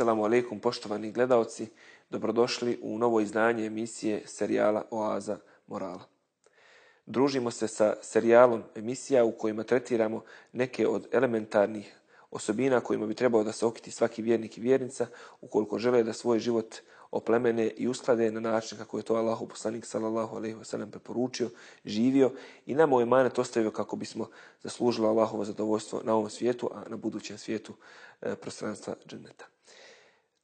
Esselamu alaikum poštovani gledalci, dobrodošli u novo izdanje emisije serijala Oaza morala. Družimo se sa serijalom emisija u kojima tretiramo neke od elementarnih osobina kojima bi trebao da se okiti svaki vjernik i vjernica ukoliko žele da svoj život oplemene i usklade na način kako je to Allahu poslanik sallallahu alejhi ve sellem preporučio, živio i nam ovaj manet ostavio kako bismo zaslužili Allahovo zadovoljstvo na ovom svijetu, a na budućem svijetu e, prostranstva dženeta.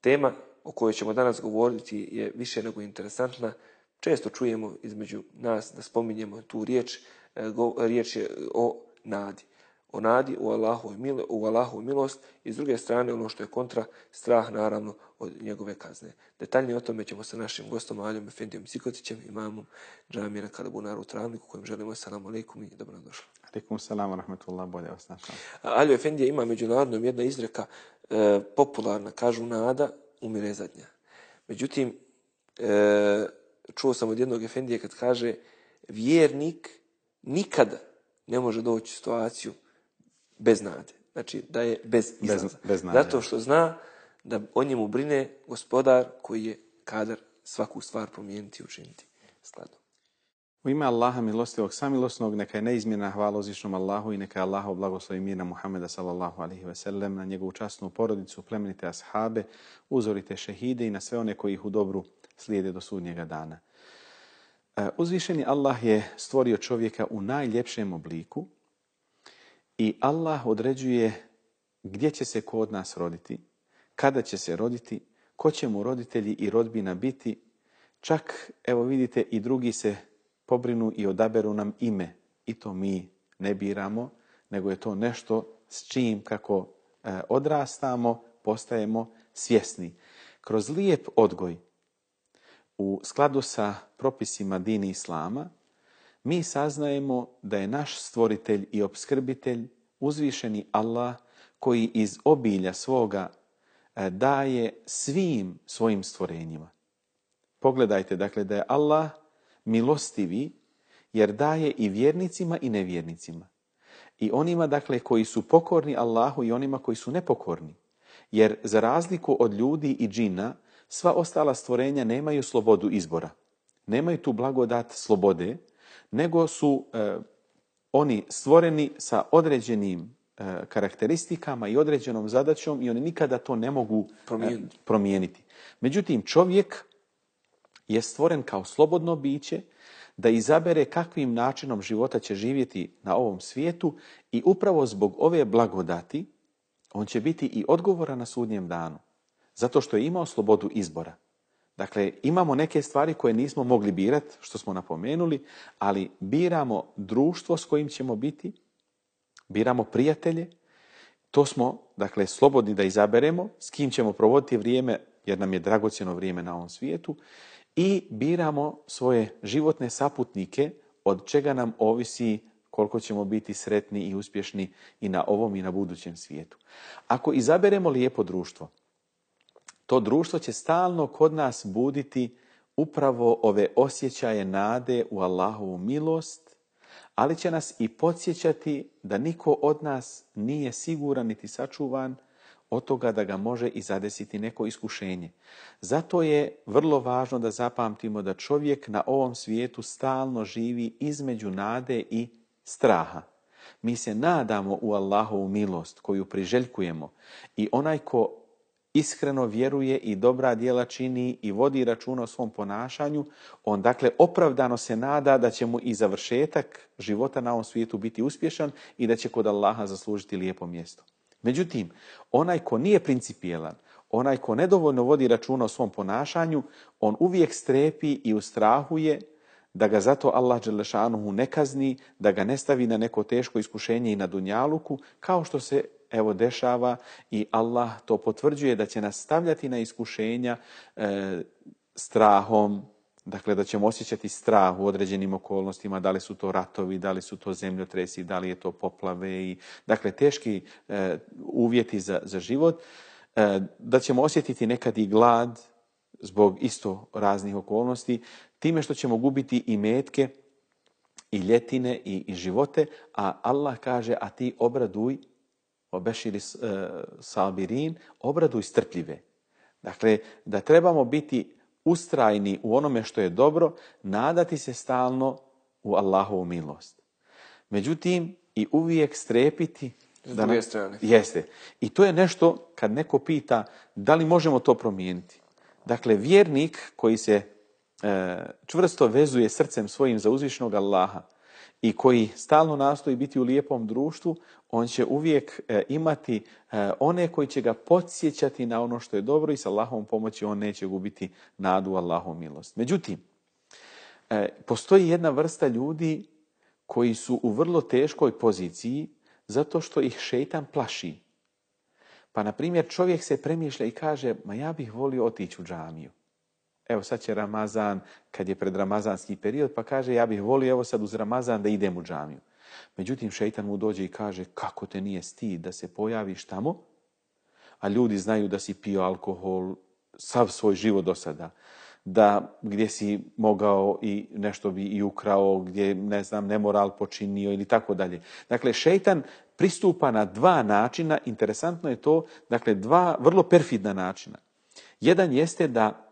Tema o kojoj ćemo danas govoriti je više nego interesantna. Često čujemo između nas da spominjemo tu riječ, e, riječ je o nadi o nadi u Allahu, u Allahu milost i s druge strane ono što je kontra, strah naravno od njegove kazne. Detaljnije o tome ćemo sa našim gostom Aljom Efendijom Sikotićem, imamom džamije na Kalabunaru u Travniku, kojem želimo assalamu alaikum i dobrodošli. Alaikum salam wa rahmatullah, bolje vas našao. Aljo Efendija ima međunarodnom jedna izreka e, popularna, kažu nada umire zadnja. Međutim, e, čuo sam od jednog Efendije kad kaže vjernik nikada ne može doći u situaciju bez nade. Znači da je bez izlaza. Bez, bez nade. Zato što zna da o njemu brine gospodar koji je kadar svaku stvar promijeniti i učiniti skladom. U ime Allaha milostivog samilosnog, neka je neizmjerna hvala Allahu i neka je Allaha blagoslovi mir na Muhammeda sallallahu alaihi ve na njegovu časnu porodicu, plemenite ashabe, uzorite šehide i na sve one koji ih u dobru slijede do sudnjega dana. E, uzvišeni Allah je stvorio čovjeka u najljepšem obliku, I Allah određuje gdje će se kod nas roditi, kada će se roditi, ko će mu roditelji i rodbina biti. Čak, evo vidite, i drugi se pobrinu i odaberu nam ime. I to mi ne biramo, nego je to nešto s čim kako e, odrastamo, postajemo svjesni. Kroz lijep odgoj, u skladu sa propisima dini Islama, mi saznajemo da je naš stvoritelj i obskrbitelj uzvišeni Allah koji iz obilja svoga e, daje svim svojim stvorenjima. Pogledajte dakle da je Allah milostivi jer daje i vjernicima i nevjernicima. I onima dakle koji su pokorni Allahu i onima koji su nepokorni. Jer za razliku od ljudi i džina, sva ostala stvorenja nemaju slobodu izbora. Nemaju tu blagodat slobode, nego su e, oni stvoreni sa određenim e, karakteristikama i određenom zadaćom i oni nikada to ne mogu e, promijeniti. promijeniti. Međutim, čovjek je stvoren kao slobodno biće da izabere kakvim načinom života će živjeti na ovom svijetu i upravo zbog ove blagodati on će biti i odgovoran na sudnjem danu. Zato što je imao slobodu izbora. Dakle, imamo neke stvari koje nismo mogli birati, što smo napomenuli, ali biramo društvo s kojim ćemo biti, biramo prijatelje, to smo, dakle, slobodni da izaberemo, s kim ćemo provoditi vrijeme, jer nam je dragocjeno vrijeme na ovom svijetu, i biramo svoje životne saputnike, od čega nam ovisi koliko ćemo biti sretni i uspješni i na ovom i na budućem svijetu. Ako izaberemo lijepo društvo, to društvo će stalno kod nas buditi upravo ove osjećaje nade u Allahovu milost, ali će nas i podsjećati da niko od nas nije siguran niti sačuvan od toga da ga može i zadesiti neko iskušenje. Zato je vrlo važno da zapamtimo da čovjek na ovom svijetu stalno živi između nade i straha. Mi se nadamo u Allahovu milost koju priželjkujemo i onaj ko iskreno vjeruje i dobra djela čini i vodi računa o svom ponašanju, on dakle opravdano se nada da će mu i završetak života na ovom svijetu biti uspješan i da će kod Allaha zaslužiti lijepo mjesto. Međutim, onaj ko nije principijelan, onaj ko nedovoljno vodi računa o svom ponašanju, on uvijek strepi i ustrahuje da ga zato Allah Đelešanuhu ne kazni, da ga ne stavi na neko teško iskušenje i na dunjaluku, kao što se evo dešava i Allah to potvrđuje da će nas stavljati na iskušenja e, strahom, dakle da ćemo osjećati strah u određenim okolnostima, da li su to ratovi, da li su to zemljotresi, da li je to poplave i dakle teški e, uvjeti za, za život, e, da ćemo osjetiti nekad i glad zbog isto raznih okolnosti, time što ćemo gubiti i metke i ljetine i, i živote, a Allah kaže, a ti obraduj obeširi e, sabirin, obraduj strpljive. Dakle, da trebamo biti ustrajni u onome što je dobro, nadati se stalno u Allahovu milost. Međutim, i uvijek strepiti S druge strane. Jeste. I to je nešto kad neko pita da li možemo to promijeniti. Dakle, vjernik koji se e, čvrsto vezuje srcem svojim za uzvišnog Allaha i koji stalno nastoji biti u lijepom društvu, on će uvijek e, imati e, one koji će ga podsjećati na ono što je dobro i sa Allahovom pomoći on neće gubiti nadu u Allahovu milost. Međutim, e, postoji jedna vrsta ljudi koji su u vrlo teškoj poziciji zato što ih šeitan plaši. Pa, na primjer, čovjek se premišlja i kaže, ma ja bih volio otići u džamiju. Evo sad će Ramazan, kad je pred Ramazanski period, pa kaže, ja bih volio evo sad uz Ramazan da idem u džamiju. Međutim, šeitan mu dođe i kaže, kako te nije stid da se pojaviš tamo, a ljudi znaju da si pio alkohol sav svoj život do sada, da gdje si mogao i nešto bi i ukrao, gdje, ne znam, nemoral počinio ili tako dalje. Dakle, šeitan pristupa na dva načina, interesantno je to, dakle, dva vrlo perfidna načina. Jedan jeste da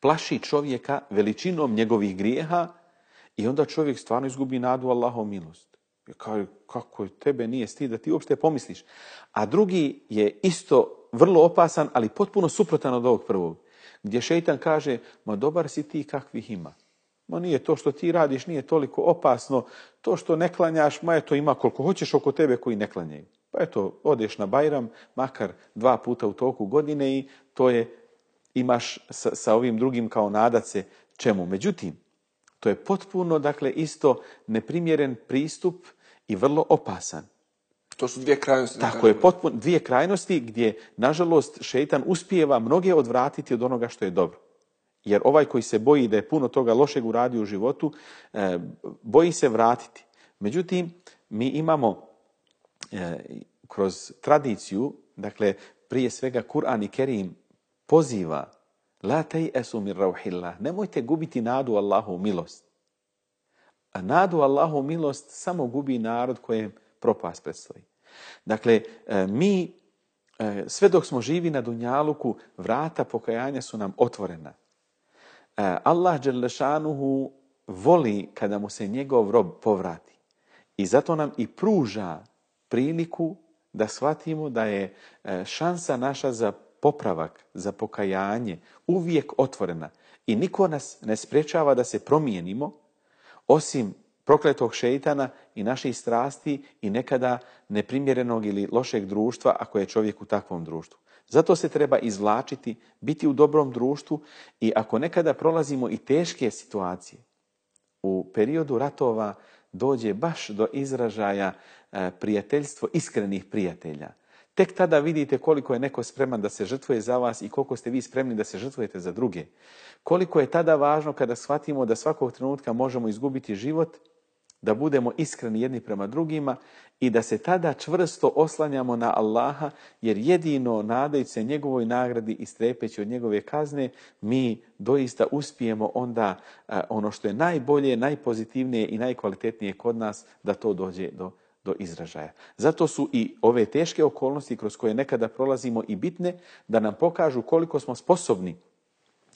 plaši čovjeka veličinom njegovih grijeha i onda čovjek stvarno izgubi nadu Allahov milost. Kaže, kako tebe nije stid da ti uopšte pomisliš. A drugi je isto vrlo opasan, ali potpuno suprotan od ovog prvog. Gdje šeitan kaže, ma dobar si ti kakvih ima. Ma nije to što ti radiš, nije toliko opasno. To što ne klanjaš, ma eto ima koliko hoćeš oko tebe koji ne klanjaju. Pa eto, odeš na Bajram, makar dva puta u toku godine i to je, imaš sa, sa ovim drugim kao nadat se čemu. Međutim, to je potpuno, dakle, isto neprimjeren pristup i vrlo opasan. To su dvije krajnosti. Tako je, potpuno dvije krajnosti gdje, nažalost, šeitan uspijeva mnoge odvratiti od onoga što je dobro. Jer ovaj koji se boji da je puno toga lošeg uradio u životu, e, boji se vratiti. Međutim, mi imamo e, kroz tradiciju, dakle, prije svega Kur'an i Kerim poziva La tej esu mir rauhillah. Nemojte gubiti nadu Allahu milost. A nadu Allahu milost samo gubi narod kojem propast predstoji. Dakle, e, mi e, sve dok smo živi na Dunjaluku, vrata pokajanja su nam otvorena. E, Allah Đelešanuhu voli kada mu se njegov rob povrati. I zato nam i pruža priliku da shvatimo da je šansa naša za popravak, za pokajanje uvijek otvorena. I niko nas ne sprečava da se promijenimo, osim prokletog šeitana i naših strasti i nekada neprimjerenog ili lošeg društva ako je čovjek u takvom društvu. Zato se treba izvlačiti, biti u dobrom društvu i ako nekada prolazimo i teške situacije, u periodu ratova dođe baš do izražaja e, prijateljstvo iskrenih prijatelja. Tek tada vidite koliko je neko spreman da se žrtvuje za vas i koliko ste vi spremni da se žrtvujete za druge. Koliko je tada važno kada shvatimo da svakog trenutka možemo izgubiti život, da budemo iskreni jedni prema drugima i da se tada čvrsto oslanjamo na Allaha, jer jedino nadajući se njegovoj nagradi i strepeći od njegove kazne, mi doista uspijemo onda a, ono što je najbolje, najpozitivnije i najkvalitetnije kod nas, da to dođe do, do izražaja. Zato su i ove teške okolnosti kroz koje nekada prolazimo i bitne, da nam pokažu koliko smo sposobni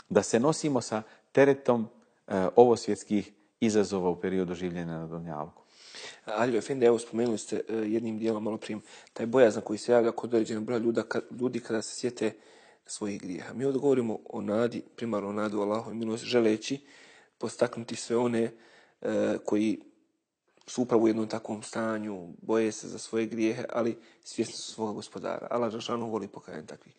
da se nosimo sa teretom e, ovosvjetskih izazova u periodu življenja na Dunjalku. Aljo Efendi, evo spomenuli ste e, jednim dijelom malo prije taj bojazan koji se javlja kod određenog broja ljuda, ljudi kada se sjete svojih grijeha. Mi ovdje govorimo o nadi, primarno o nadu Allahu i milost, želeći postaknuti sve one e, koji su upravo u jednom takvom stanju, boje se za svoje grijehe, ali svjesni su svoga gospodara. Allah Žešanu voli pokajanje takvih.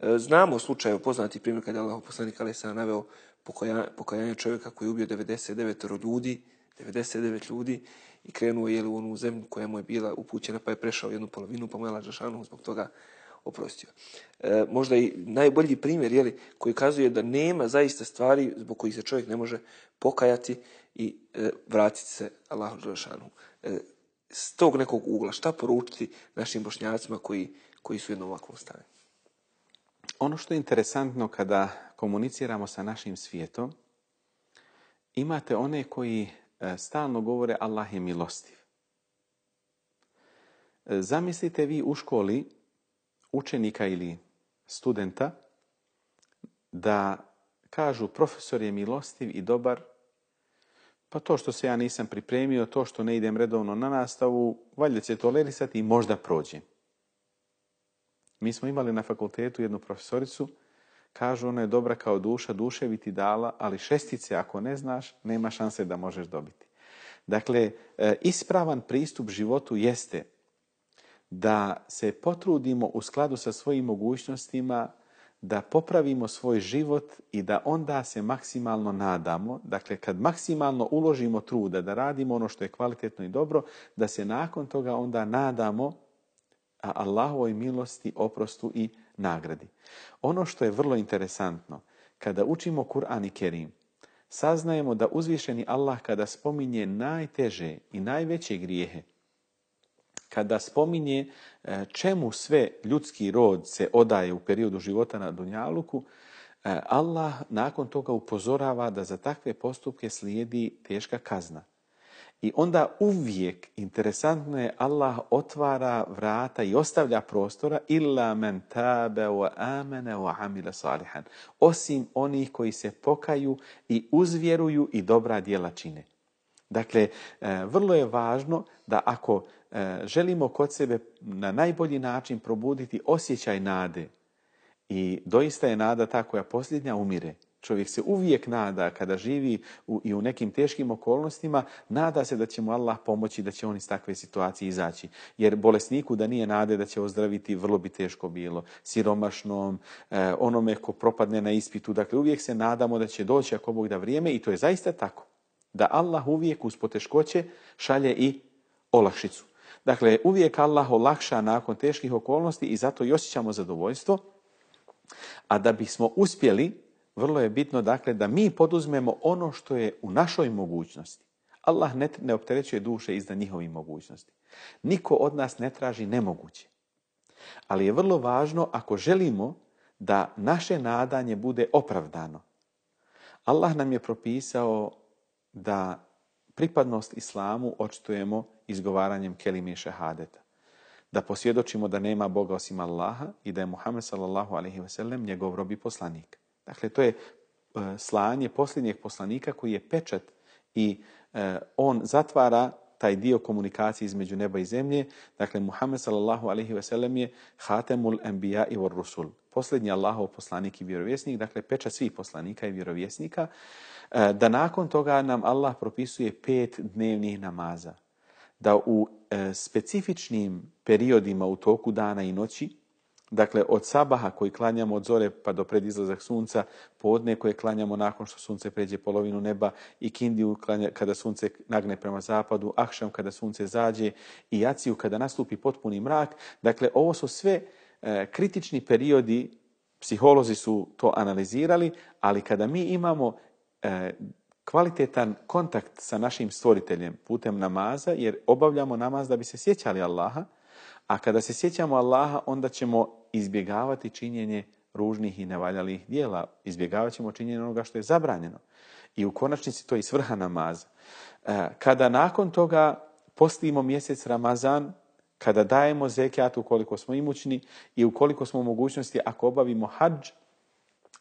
E, Znamo slučaj, poznati primjer kada je Allah poslanik Ali sam naveo pokaja- pokajanje čovjeka koji je ubio 99 ljudi, 99 ljudi i krenuo je u onu zemlju koja mu je bila upućena pa je prešao jednu polovinu pa mu je Allah Žešanu zbog toga oprostio. E, možda i najbolji primjer jeli, koji kazuje da nema zaista stvari zbog kojih se čovjek ne može pokajati i e, vratiti se Allahu Đelešanu. E, s tog nekog ugla, šta poručiti našim bošnjacima koji, koji su jednom ovakvom stanju? Ono što je interesantno kada komuniciramo sa našim svijetom, imate one koji e, stalno govore Allah je milostiv. zamislite vi u školi učenika ili studenta da kažu profesor je milostiv i dobar, pa to što se ja nisam pripremio, to što ne idem redovno na nastavu, valjda će tolerisati i možda prođe. Mi smo imali na fakultetu jednu profesoricu, kažu ona je dobra kao duša, duše bi ti dala, ali šestice ako ne znaš, nema šanse da možeš dobiti. Dakle, e, ispravan pristup životu jeste da se potrudimo u skladu sa svojim mogućnostima da popravimo svoj život i da onda se maksimalno nadamo, dakle kad maksimalno uložimo truda da radimo ono što je kvalitetno i dobro, da se nakon toga onda nadamo Allahovoj milosti, oprostu i nagradi. Ono što je vrlo interesantno, kada učimo Kur'an i Kerim, saznajemo da uzvišeni Allah kada spominje najteže i najveće grijehe, kada spominje e, čemu sve ljudski rod se odaje u periodu života na Dunjaluku, e, Allah nakon toga upozorava da za takve postupke slijedi teška kazna. I onda uvijek, interesantno je, Allah otvara vrata i ostavlja prostora illa men tabe wa amene wa amila salihan. Osim onih koji se pokaju i uzvjeruju i dobra djela čine. Dakle, e, vrlo je važno da ako želimo kod sebe na najbolji način probuditi osjećaj nade i doista je nada ta koja posljednja umire. Čovjek se uvijek nada kada živi u, i u nekim teškim okolnostima, nada se da će mu Allah pomoći da će on iz takve situacije izaći. Jer bolesniku da nije nade da će ozdraviti, vrlo bi teško bilo. Siromašnom, e, onome ko propadne na ispitu. Dakle, uvijek se nadamo da će doći ako Bog da vrijeme i to je zaista tako da Allah uvijek uz poteškoće šalje i olakšicu. Dakle, uvijek Allah olakša nakon teških okolnosti i zato i osjećamo zadovoljstvo. A da bismo uspjeli, vrlo je bitno dakle da mi poduzmemo ono što je u našoj mogućnosti. Allah ne, ne opterećuje duše iznad njihovih mogućnosti. Niko od nas ne traži nemoguće. Ali je vrlo važno ako želimo da naše nadanje bude opravdano. Allah nam je propisao da pripadnost islamu očitujemo izgovaranjem kelime šehadeta. Da posvjedočimo da nema Boga osim Allaha i da je Muhammed sallallahu alaihi sellem njegov robi poslanik. Dakle, to je e, slanje posljednjeg poslanika koji je pečat i e, on zatvara taj dio komunikacije između neba i zemlje. Dakle, Muhammed sallallahu alaihi sellem je hatemul enbiya i rusul. Posljednji Allahov poslanik i vjerovjesnik, dakle pečat svih poslanika i vjerovjesnika. E, da nakon toga nam Allah propisuje pet dnevnih namaza. Da u e, specifičnim periodima u toku dana i noći, dakle od sabaha koji klanjamo od zore pa do predizlazak sunca, podne koje klanjamo nakon što sunce pređe polovinu neba i kindiju kada sunce nagne prema zapadu, ahšam kada sunce zađe i jaciju kada nastupi potpuni mrak. Dakle, ovo su sve kritični periodi, psiholozi su to analizirali, ali kada mi imamo E, kvalitetan kontakt sa našim stvoriteljem putem namaza, jer obavljamo namaz da bi se sjećali Allaha, a kada se sjećamo Allaha, onda ćemo izbjegavati činjenje ružnih i nevaljalih dijela. Izbjegavat ćemo činjenje onoga što je zabranjeno. I u konačnici to je i svrha namaza. E, kada nakon toga postimo mjesec Ramazan, kada dajemo zekijat ukoliko smo imućni i ukoliko smo u mogućnosti ako obavimo hađ,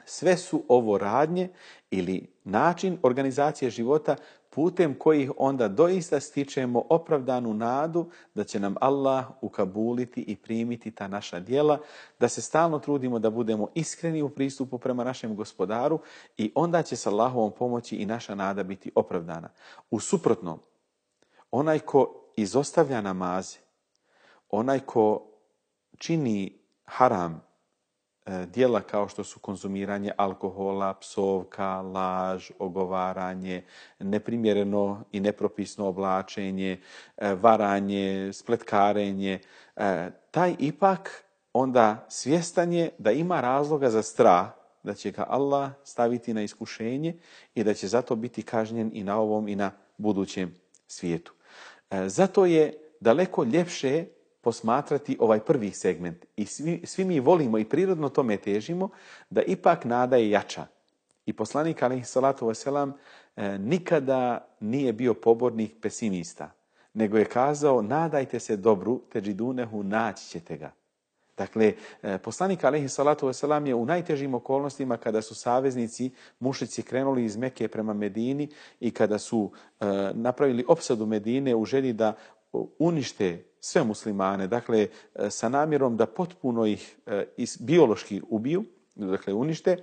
sve su ovo radnje ili način organizacije života putem kojih onda doista stičemo opravdanu nadu da će nam Allah ukabuliti i primiti ta naša djela, da se stalno trudimo da budemo iskreni u pristupu prema našem gospodaru i onda će sa Allahovom pomoći i naša nada biti opravdana. U suprotnom, onaj ko izostavlja namaze, onaj ko čini haram, E, dijela kao što su konzumiranje alkohola, psovka, laž, ogovaranje, neprimjereno i nepropisno oblačenje, e, varanje, spletkarenje, e, taj ipak onda svjestan je da ima razloga za strah, da će ga Allah staviti na iskušenje i da će zato biti kažnjen i na ovom i na budućem svijetu. Zato je daleko ljepše posmatrati ovaj prvi segment. I svi, svi mi volimo i prirodno tome težimo da ipak nada je jača. I poslanik alaihi salatu wasalam e, nikada nije bio pobornik pesimista. nego je kazao nadajte se dobru, teđidunehu naći ćete ga. Dakle, e, poslanik alaihi salatu wasalam je u najtežim okolnostima kada su saveznici mušici krenuli iz Meke prema Medini i kada su e, napravili opsadu Medine u želji da unište sve muslimane, dakle e, sa namjerom da potpuno ih biološki ubiju, dakle unište,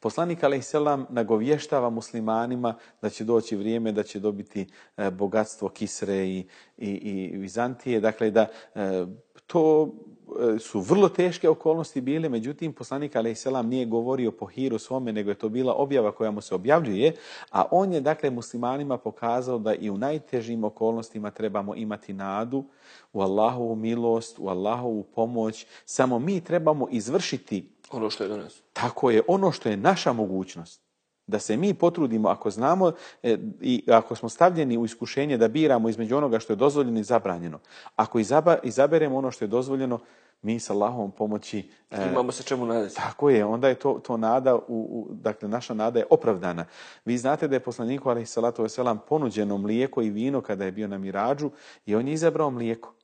Poslanik a.s. nagovještava muslimanima da će doći vrijeme da će dobiti bogatstvo Kisre i, i, i Vizantije, dakle da to E, su vrlo teške okolnosti bile, međutim poslanik a.s. nije govorio po hiru svome, nego je to bila objava koja mu se objavljuje, a on je dakle muslimanima pokazao da i u najtežim okolnostima trebamo imati nadu u Allahovu milost, u Allahovu pomoć, samo mi trebamo izvršiti ono što je do nas. Tako je, ono što je naša mogućnost. Da se mi potrudimo, ako znamo e, i ako smo stavljeni u iskušenje da biramo između onoga što je dozvoljeno i zabranjeno. Ako izaberemo ono što je dozvoljeno, mi sa Allahom pomoći... E, Imamo se čemu nadati. Tako je, onda je to, to nada, u, dakle naša nada je opravdana. Vi znate da je poslaniku alaih salatu ponuđeno mlijeko i vino kada je bio na mirađu i on je izabrao mlijeko.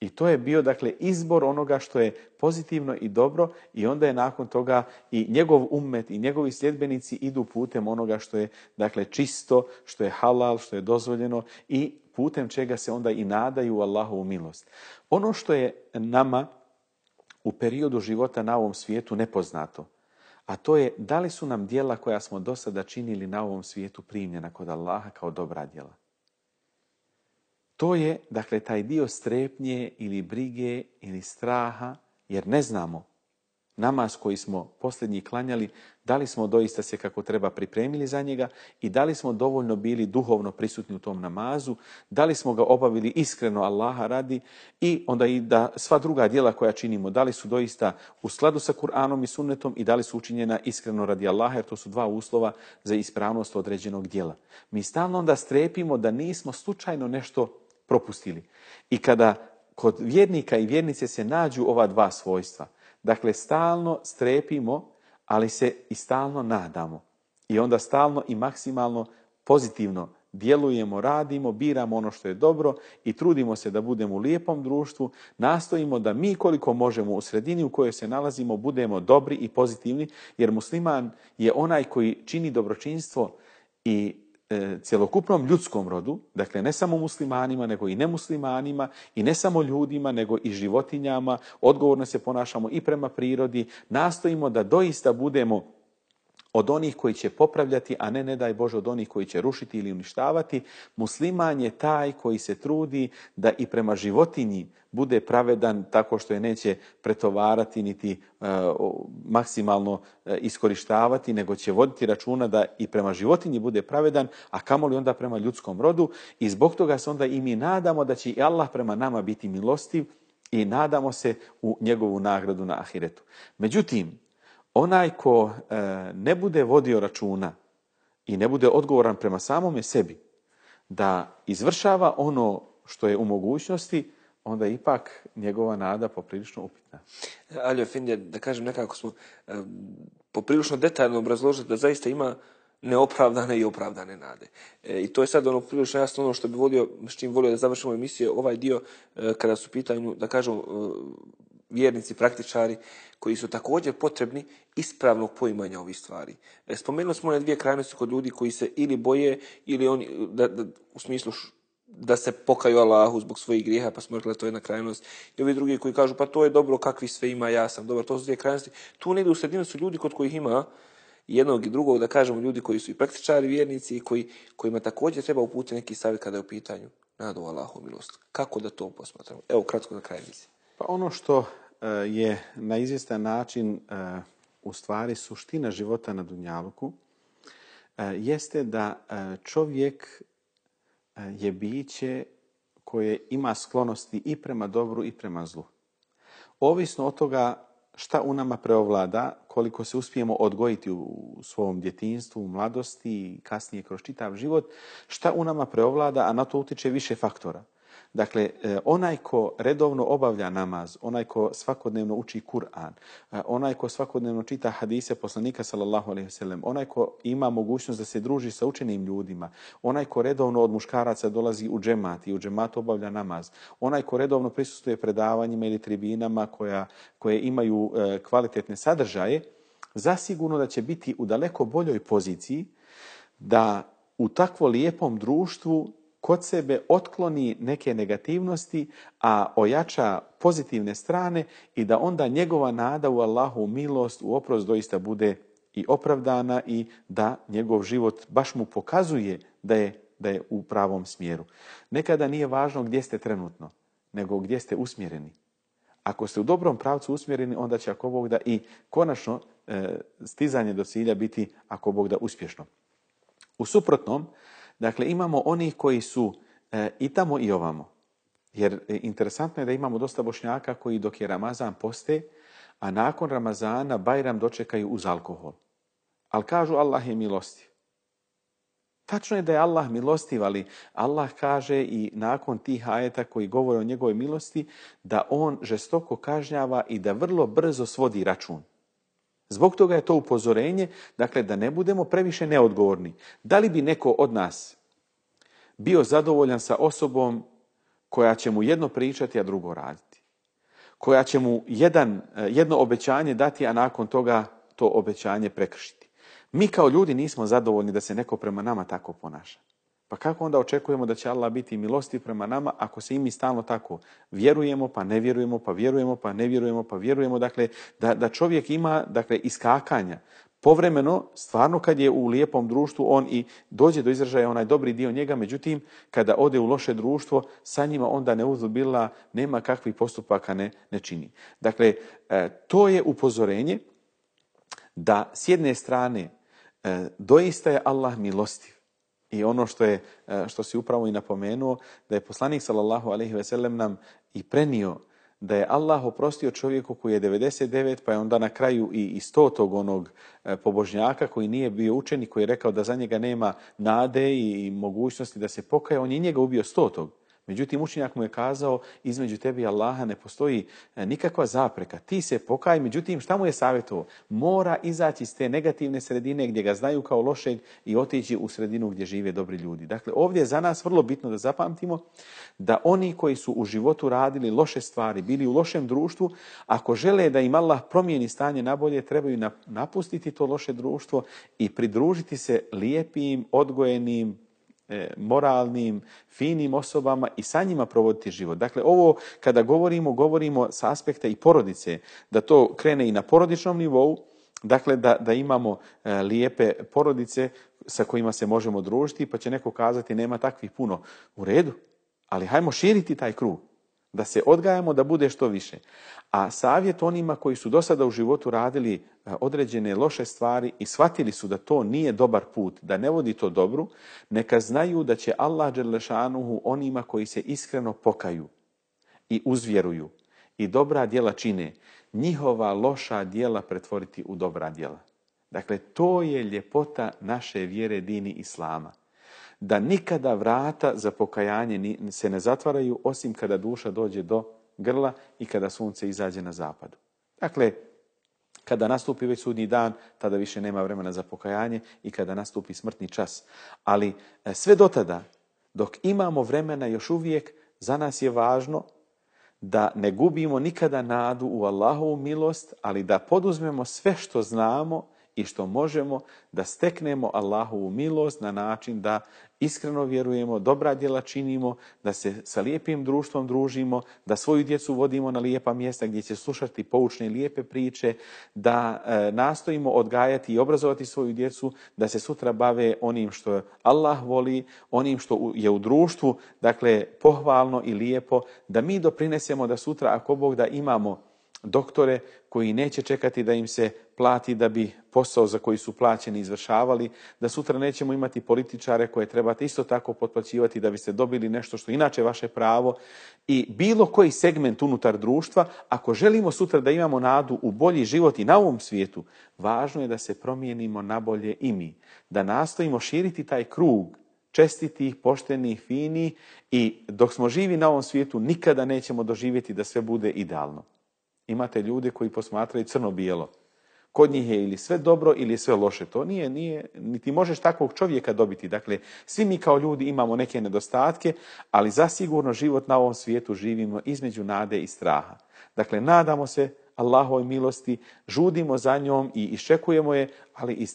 I to je bio dakle izbor onoga što je pozitivno i dobro i onda je nakon toga i njegov ummet i njegovi sljedbenici idu putem onoga što je dakle čisto, što je halal, što je dozvoljeno i putem čega se onda i nadaju u Allahovu milost. Ono što je nama u periodu života na ovom svijetu nepoznato, a to je da li su nam dijela koja smo do sada činili na ovom svijetu primljena kod Allaha kao dobra djela. To je, dakle, taj dio strepnje ili brige ili straha, jer ne znamo namaz koji smo posljednji klanjali, da li smo doista se kako treba pripremili za njega i da li smo dovoljno bili duhovno prisutni u tom namazu, da li smo ga obavili iskreno Allaha radi i onda i da sva druga djela koja činimo, da li su doista u skladu sa Kur'anom i sunnetom i da li su učinjena iskreno radi Allaha, jer to su dva uslova za ispravnost određenog djela. Mi stalno onda strepimo da nismo slučajno nešto propustili. I kada kod vjernika i vjernice se nađu ova dva svojstva, dakle stalno strepimo, ali se i stalno nadamo. I onda stalno i maksimalno pozitivno djelujemo, radimo, biramo ono što je dobro i trudimo se da budemo u lijepom društvu, nastojimo da mi koliko možemo u sredini u kojoj se nalazimo budemo dobri i pozitivni, jer musliman je onaj koji čini dobročinstvo i cjelokupnom ljudskom rodu, dakle ne samo muslimanima, nego i nemuslimanima, i ne samo ljudima, nego i životinjama, odgovorno se ponašamo i prema prirodi, nastojimo da doista budemo od onih koji će popravljati, a ne, ne daj Bože, od onih koji će rušiti ili uništavati. Musliman je taj koji se trudi da i prema životinji bude pravedan tako što je neće pretovarati niti e, maksimalno e, iskorištavati, nego će voditi računa da i prema životinji bude pravedan, a kamoli onda prema ljudskom rodu. I zbog toga se onda i mi nadamo da će i Allah prema nama biti milostiv i nadamo se u njegovu nagradu na ahiretu. Međutim, onaj ko e, ne bude vodio računa i ne bude odgovoran prema samome sebi, da izvršava ono što je u mogućnosti, onda ipak njegova nada poprilično upitna. Aljo Findje, da kažem nekako smo e, poprilično detaljno obrazložili da zaista ima neopravdane i opravdane nade. E, I to je sad ono prilično jasno ono što bi volio, s čim volio da završimo emisiju, ovaj dio kada su pitanju, da kažem, vjernici, praktičari, koji su također potrebni ispravnog poimanja ovih stvari. E, spomenuli smo one dvije krajnosti kod ljudi koji se ili boje, ili oni, da, da, u smislu da se pokaju Allahu zbog svojih grijeha, pa smo rekli da to je jedna krajnost. I ovi drugi koji kažu, pa to je dobro, kakvi sve ima, ja sam dobar, to su dvije krajnosti. Tu negdje u sredinu su ljudi kod kojih ima jednog i drugog, da kažemo, ljudi koji su i praktičari, vjernici i koji, kojima također treba uputiti neki savjet kada je u pitanju nadu Allahu milost. Kako da to posmatramo? Evo, kratko na kraj misli. Pa ono što e, je na izvjestan način e, u stvari suština života na Dunjaluku e, jeste da čovjek je biće koje ima sklonosti i prema dobru i prema zlu. Ovisno od toga šta u nama preovlada, koliko se uspijemo odgojiti u svom djetinstvu, u mladosti i kasnije kroz čitav život, šta u nama preovlada, a na to utiče više faktora. Dakle, e, onaj ko redovno obavlja namaz, onaj ko svakodnevno uči Kur'an, e, onaj ko svakodnevno čita hadise poslanika sallallahu alejhi ve onaj ko ima mogućnost da se druži sa učenim ljudima, onaj ko redovno od muškaraca dolazi u džemat i u džematu obavlja namaz, onaj ko redovno prisustvuje predavanjima ili tribinama koja, koje imaju e, kvalitetne sadržaje, zasigurno da će biti u daleko boljoj poziciji da u takvo lijepom društvu kod sebe otkloni neke negativnosti, a ojača pozitivne strane i da onda njegova nada u Allahu milost, u oprost doista bude i opravdana i da njegov život baš mu pokazuje da je, da je u pravom smjeru. Nekada nije važno gdje ste trenutno, nego gdje ste usmjereni. Ako ste u dobrom pravcu usmjereni, onda će ako Bog da i konačno e, stizanje do cilja biti ako Bog da uspješno. U suprotnom, dakle, imamo onih koji su e, i tamo i ovamo. Jer e, interesantno je da imamo dosta bošnjaka koji dok je Ramazan poste, a nakon Ramazana Bajram dočekaju uz alkohol. Ali kažu Allah je milostiv. Tačno je da je Allah milostiv, ali Allah kaže i nakon tih ajeta koji govore o njegovoj milosti, da on žestoko kažnjava i da vrlo brzo svodi račun. Zbog toga je to upozorenje, dakle da ne budemo previše neodgovorni. Da li bi neko od nas bio zadovoljan sa osobom koja će mu jedno pričati, a drugo raditi? Koja će mu jedan, jedno obećanje dati, a nakon toga to obećanje prekršiti? Mi kao ljudi nismo zadovoljni da se neko prema nama tako ponaša. Pa kako onda očekujemo da će Allah biti milostiv prema nama ako se i mi stalno tako vjerujemo, pa ne vjerujemo, pa vjerujemo, pa ne vjerujemo, pa vjerujemo. Dakle, da, da čovjek ima dakle, iskakanja. Povremeno, stvarno kad je u lijepom društvu, on i dođe do izražaja onaj dobri dio njega, međutim, kada ode u loše društvo, sa njima onda ne uzubila, nema kakvih postupaka ne, ne čini. Dakle, e, to je upozorenje da s jedne strane e, doista je Allah milostiv i ono što je e, što si upravo i napomenuo da je poslanik sallallahu alejhi ve sellem nam i prenio da je Allah oprostio čovjeku koji je 99 pa je onda na kraju i, i 100 tog onog e, pobožnjaka koji nije bio učenik koji je rekao da za njega nema nade i, mogućnosti da se pokaje on je njega ubio 100 tog Međutim, učenjak mu je kazao, između tebi i Allaha ne postoji e, nikakva zapreka. Ti se pokaj, međutim, šta mu je savjetovao? Mora izaći iz te negativne sredine gdje ga znaju kao lošeg i otići u sredinu gdje žive dobri ljudi. Dakle, ovdje je za nas vrlo bitno da zapamtimo da oni koji su u životu radili loše stvari, bili u lošem društvu, ako žele da im Allah promijeni stanje na bolje, trebaju napustiti to loše društvo i pridružiti se lijepim, odgojenim, moralnim, finim osobama i sa njima provoditi život. Dakle, ovo kada govorimo, govorimo sa aspekta i porodice, da to krene i na porodičnom nivou, dakle da, da imamo e, lijepe porodice sa kojima se možemo družiti, pa će neko kazati nema takvih puno. U redu, ali hajmo širiti taj krug da se odgajamo da bude što više. A savjet onima koji su do sada u životu radili e, određene loše stvari i shvatili su da to nije dobar put, da ne vodi to dobru, neka znaju da će Allah Đerlešanuhu onima koji se iskreno pokaju i uzvjeruju i dobra djela čine, njihova loša djela pretvoriti u dobra djela. Dakle, to je ljepota naše vjere dini Islama da nikada vrata za pokajanje se ne zatvaraju osim kada duša dođe do grla i kada sunce izađe na zapadu. Dakle, kada nastupi već sudnji dan, tada više nema vremena za pokajanje i kada nastupi smrtni čas. Ali e, sve do tada, dok imamo vremena još uvijek, za nas je važno da ne gubimo nikada nadu u Allahovu milost, ali da poduzmemo sve što znamo i što možemo da steknemo Allahovu milost na način da iskreno vjerujemo, dobra djela činimo, da se sa lijepim društvom družimo, da svoju djecu vodimo na lijepa mjesta gdje će slušati poučne lijepe priče, da e, nastojimo odgajati i obrazovati svoju djecu, da se sutra bave onim što Allah voli, onim što je u društvu, dakle pohvalno i lijepo, da mi doprinesemo da sutra ako Bog da imamo doktore koji neće čekati da im se plati da bi posao za koji su plaćeni izvršavali, da sutra nećemo imati političare koje trebate isto tako potplaćivati da biste dobili nešto što inače vaše pravo i bilo koji segment unutar društva, ako želimo sutra da imamo nadu u bolji život i na ovom svijetu, važno je da se promijenimo na bolje i mi, da nastojimo širiti taj krug čestitih, poštenih, fini i dok smo živi na ovom svijetu nikada nećemo doživjeti da sve bude idealno. Imate ljude koji posmatraju crno-bijelo. Kod njih je ili sve dobro ili sve loše. To nije, nije, niti možeš takvog čovjeka dobiti. Dakle, svi mi kao ljudi imamo neke nedostatke, ali zasigurno život na ovom svijetu živimo između nade i straha. Dakle, nadamo se Allahovoj milosti, žudimo za njom i iščekujemo je, ali i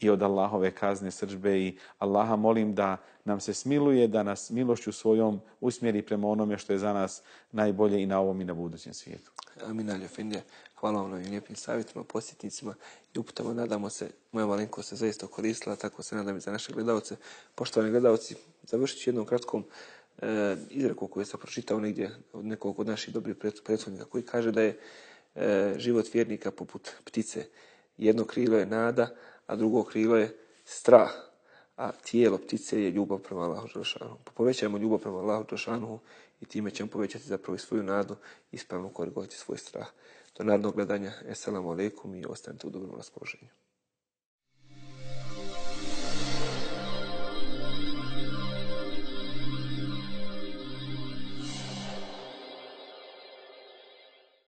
i od Allahove kazne sržbe i Allaha molim da nam se smiluje, da nas milošću svojom usmjeri prema onome što je za nas najbolje i na ovom i na budućem svijetu. Amin, Aljofindje. Hvala vam na lijepim savjetima, posjetnicima i uputama. Nadamo se, moja malenko se zaista koristila, tako se nadam i za naše gledalce. Poštovani gledalci, završit ću jednom kratkom e, izreku koju sam pročitao negdje od nekog od naših dobrih prethodnika koji kaže da je e, život vjernika poput ptice. Jedno krilo je nada, a drugo krilo je strah. A tijelo ptice je ljubav prema Allahu Đelšanu. Povećajmo ljubav prema Allahu Đelšanu i time ćemo povećati zapravo i svoju nadu i ispravno korigovati svoj strah. Do narednog gledanja. Assalamu alaikum i ostanite u dobrom raspoloženju.